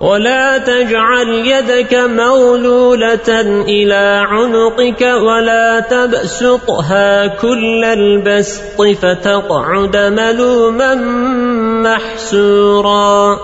ولا تجعل يدك مولولة إلى عنقك ولا تبسطها كل البسط فتقعد ملوما محسورا.